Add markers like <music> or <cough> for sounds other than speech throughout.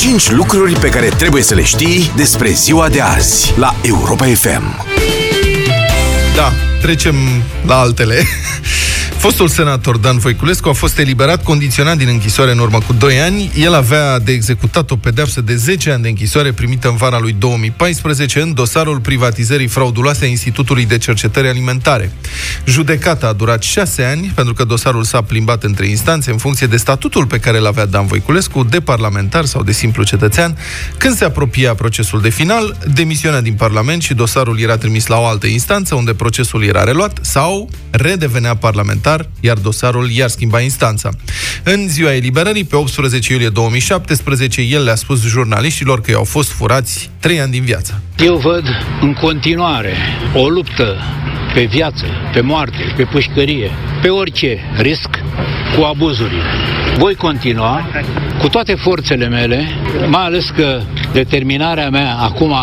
5 lucruri pe care trebuie să le știi despre ziua de azi la Europa FM. Da, trecem la altele. <laughs> Fostul senator Dan Voiculescu a fost eliberat condiționat din închisoare în urmă cu 2 ani. El avea de executat o pedeapsă de 10 ani de închisoare primită în vara lui 2014 în dosarul privatizării frauduloase a Institutului de Cercetări Alimentare. Judecata a durat 6 ani pentru că dosarul s-a plimbat între instanțe în funcție de statutul pe care îl avea Dan Voiculescu, de parlamentar sau de simplu cetățean. Când se apropia procesul de final, demisiunea din Parlament și dosarul era trimis la o altă instanță unde procesul era reluat sau redevenea parlamentar parlamentar, iar dosarul iar schimba instanța. În ziua eliberării, pe 18 iulie 2017, el le-a spus jurnaliștilor că i-au fost furați trei ani din viață. Eu văd în continuare o luptă pe viață, pe moarte, pe pușcărie, pe orice risc cu abuzurile. Voi continua cu toate forțele mele, mai ales că determinarea mea acum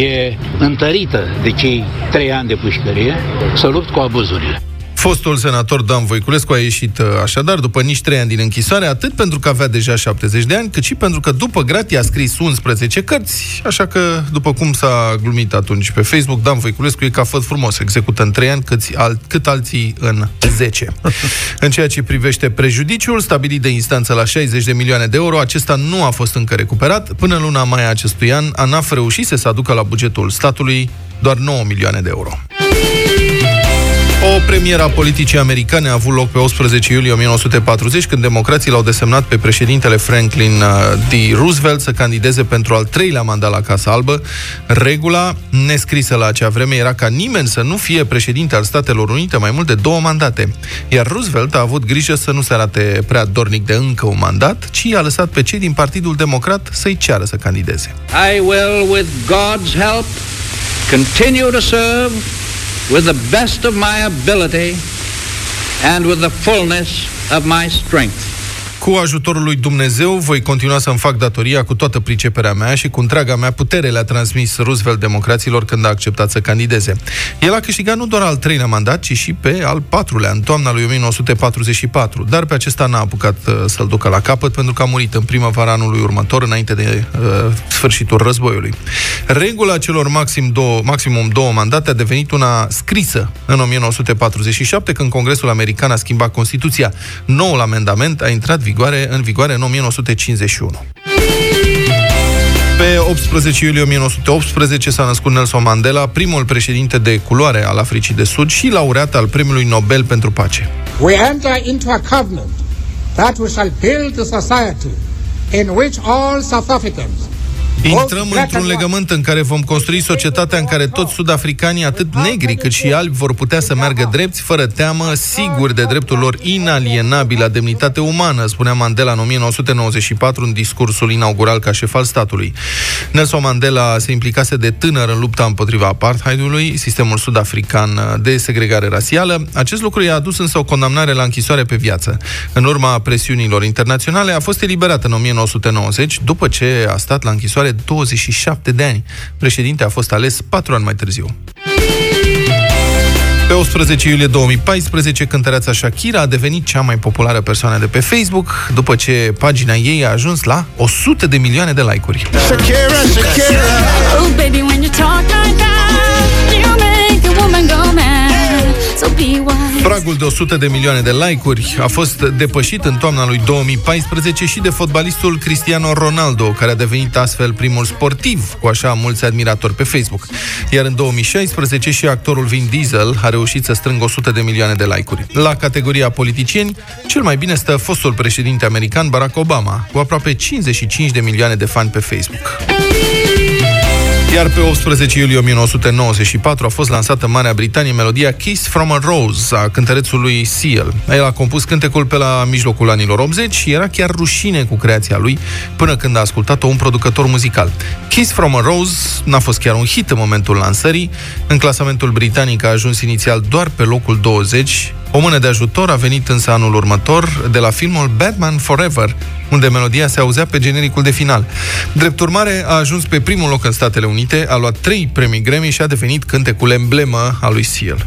e întărită de cei trei ani de pușcărie, să lupt cu abuzurile. Fostul senator Dan Voiculescu a ieșit uh, așadar după nici 3 ani din închisoare, atât pentru că avea deja 70 de ani, cât și pentru că după gratie a scris 11 cărți, așa că, după cum s-a glumit atunci pe Facebook, Dan Voiculescu e ca făt frumos, execută în 3 ani cât, al, cât alții în 10. <laughs> în ceea ce privește prejudiciul stabilit de instanță la 60 de milioane de euro, acesta nu a fost încă recuperat. Până în luna mai a acestui an, ANAF reușise să aducă la bugetul statului doar 9 milioane de euro. O premieră a politicii americane a avut loc pe 18 iulie 1940, când democrații l-au desemnat pe președintele Franklin uh, D. Roosevelt să candideze pentru al treilea mandat la Casa Albă. Regula nescrisă la acea vreme era ca nimeni să nu fie președinte al Statelor Unite mai mult de două mandate. Iar Roosevelt a avut grijă să nu se arate prea dornic de încă un mandat, ci a lăsat pe cei din Partidul Democrat să-i ceară să candideze. I will, with God's help, continue to serve with the best of my ability and with the fullness of my strength. Cu ajutorul lui Dumnezeu voi continua să-mi fac datoria cu toată priceperea mea și cu întreaga mea putere le-a transmis Roosevelt democraților când a acceptat să candideze. El a câștigat nu doar al treilea mandat, ci și pe al patrulea, în toamna lui 1944, dar pe acesta n-a apucat uh, să-l ducă la capăt pentru că a murit în primăvara anului următor, înainte de uh, sfârșitul războiului. Regula celor maxim două, maximum două mandate a devenit una scrisă în 1947, când Congresul American a schimbat Constituția. Noul amendament a intrat vigoare, în vigoare în 1951. Pe 18 iulie 1918 s-a născut Nelson Mandela, primul președinte de culoare al Africii de Sud și laureat al Premiului Nobel pentru Pace. We enter into a covenant that we shall build a society in which all South Africans Intrăm într-un legământ în care vom construi societatea în care toți sudafricanii, atât negri cât și albi, vor putea să meargă drepți, fără teamă, siguri de dreptul lor inalienabil la demnitate umană, spunea Mandela în 1994 în discursul inaugural ca șef al statului. Nelson Mandela se implicase de tânăr în lupta împotriva apartheidului, sistemul sudafrican de segregare rasială. Acest lucru i-a adus însă o condamnare la închisoare pe viață. În urma presiunilor internaționale a fost eliberat în 1990, după ce a stat la închisoare 27 de ani. Președinte a fost ales 4 ani mai târziu. Pe 18 iulie 2014, cântăreața Shakira a devenit cea mai populară persoană de pe Facebook, după ce pagina ei a ajuns la 100 de milioane de like-uri. Shakira, Shakira. Oh, baby, when you talk Pragul de 100 de milioane de like-uri a fost depășit în toamna lui 2014 și de fotbalistul Cristiano Ronaldo, care a devenit astfel primul sportiv cu așa mulți admiratori pe Facebook. Iar în 2016 și actorul Vin Diesel a reușit să strângă 100 de milioane de like-uri. La categoria politicieni, cel mai bine stă fostul președinte american Barack Obama, cu aproape 55 de milioane de fani pe Facebook. Iar pe 18 iulie 1994 a fost lansată în Marea Britanie melodia Kiss from a Rose a cântărețului Seal. El a compus cântecul pe la mijlocul anilor 80 și era chiar rușine cu creația lui până când a ascultat-o un producător muzical. Kiss from a Rose n-a fost chiar un hit în momentul lansării. În clasamentul britanic a ajuns inițial doar pe locul 20, o mână de ajutor a venit însă anul următor de la filmul Batman Forever, unde melodia se auzea pe genericul de final. Drept urmare, a ajuns pe primul loc în Statele Unite, a luat trei premii Grammy și a devenit cântecul emblemă a lui Seal.